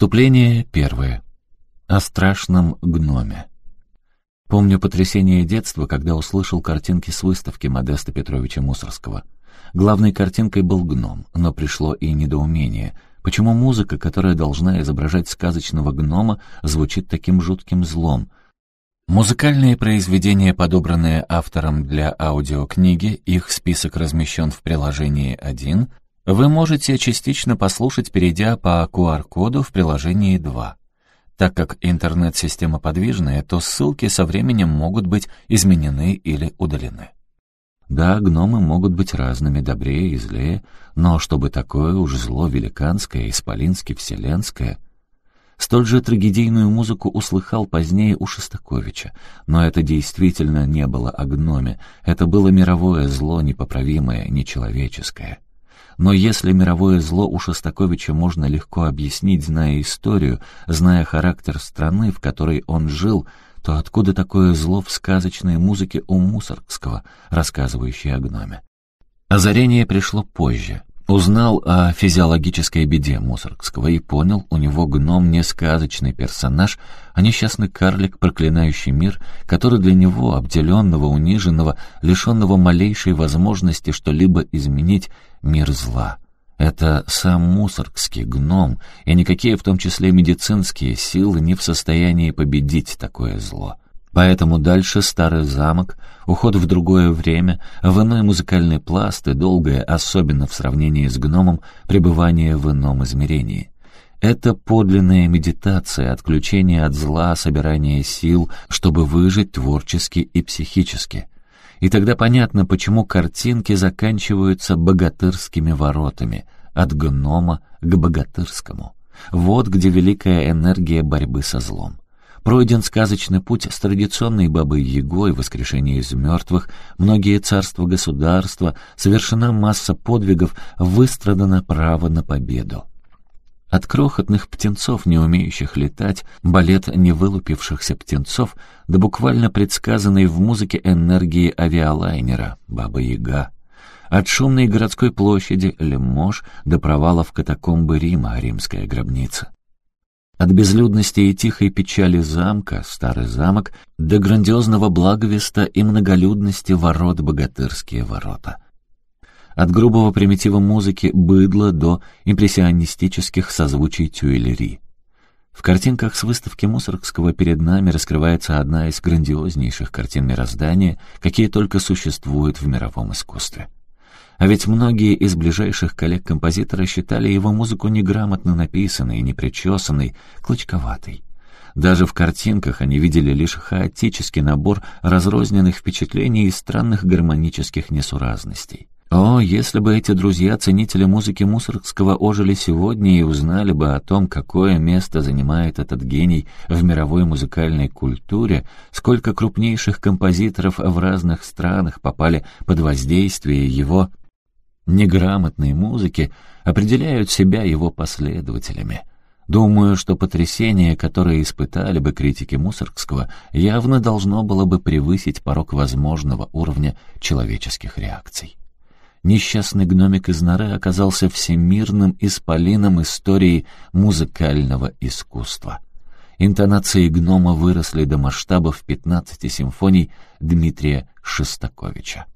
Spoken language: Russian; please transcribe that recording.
Вступление первое. О страшном гноме. Помню потрясение детства, когда услышал картинки с выставки Модеста Петровича Мусорского. Главной картинкой был гном, но пришло и недоумение. Почему музыка, которая должна изображать сказочного гнома, звучит таким жутким злом? Музыкальные произведения, подобранные автором для аудиокниги, их список размещен в приложении 1, вы можете частично послушать, перейдя по QR-коду в приложении 2. Так как интернет-система подвижная, то ссылки со временем могут быть изменены или удалены. Да, гномы могут быть разными, добрее и злее, но чтобы такое уж зло великанское, исполински-вселенское — Столь же трагедийную музыку услыхал позднее у Шостаковича, но это действительно не было о гноме, это было мировое зло непоправимое, нечеловеческое. Но если мировое зло у Шостаковича можно легко объяснить, зная историю, зная характер страны, в которой он жил, то откуда такое зло в сказочной музыке у Мусоргского, рассказывающей о гноме? Озарение пришло позже, Узнал о физиологической беде Мусоргского и понял, у него гном не сказочный персонаж, а несчастный карлик, проклинающий мир, который для него, обделенного, униженного, лишенного малейшей возможности что-либо изменить, мир зла. Это сам Мусоргский гном, и никакие, в том числе медицинские силы, не в состоянии победить такое зло. Поэтому дальше старый замок, уход в другое время, в иной музыкальный пласт и долгое, особенно в сравнении с гномом, пребывание в ином измерении. Это подлинная медитация, отключение от зла, собирание сил, чтобы выжить творчески и психически. И тогда понятно, почему картинки заканчиваются богатырскими воротами, от гнома к богатырскому. Вот где великая энергия борьбы со злом. Пройден сказочный путь с традиционной бабой Егой, воскрешение из мертвых, многие царства государства, совершена масса подвигов, выстрадано право на победу. От крохотных птенцов, не умеющих летать, балет невылупившихся птенцов, до буквально предсказанной в музыке энергии авиалайнера «Баба-Яга». От шумной городской площади Лемош до провалов катакомбы Рима, римская гробница. От безлюдности и тихой печали замка, старый замок, до грандиозного благовеста и многолюдности ворот богатырские ворота. От грубого примитива музыки быдла до импрессионистических созвучий тюэлери. В картинках с выставки Мусоргского перед нами раскрывается одна из грандиознейших картин мироздания, какие только существуют в мировом искусстве. А ведь многие из ближайших коллег композитора считали его музыку неграмотно написанной, непричесанной, клочковатой. Даже в картинках они видели лишь хаотический набор разрозненных впечатлений и странных гармонических несуразностей. О, если бы эти друзья-ценители музыки Мусоргского ожили сегодня и узнали бы о том, какое место занимает этот гений в мировой музыкальной культуре, сколько крупнейших композиторов в разных странах попали под воздействие его неграмотной музыки определяют себя его последователями. Думаю, что потрясение, которое испытали бы критики Мусоргского, явно должно было бы превысить порог возможного уровня человеческих реакций. Несчастный гномик из норы оказался всемирным исполином истории музыкального искусства. Интонации гнома выросли до масштабов 15 симфоний Дмитрия Шестаковича.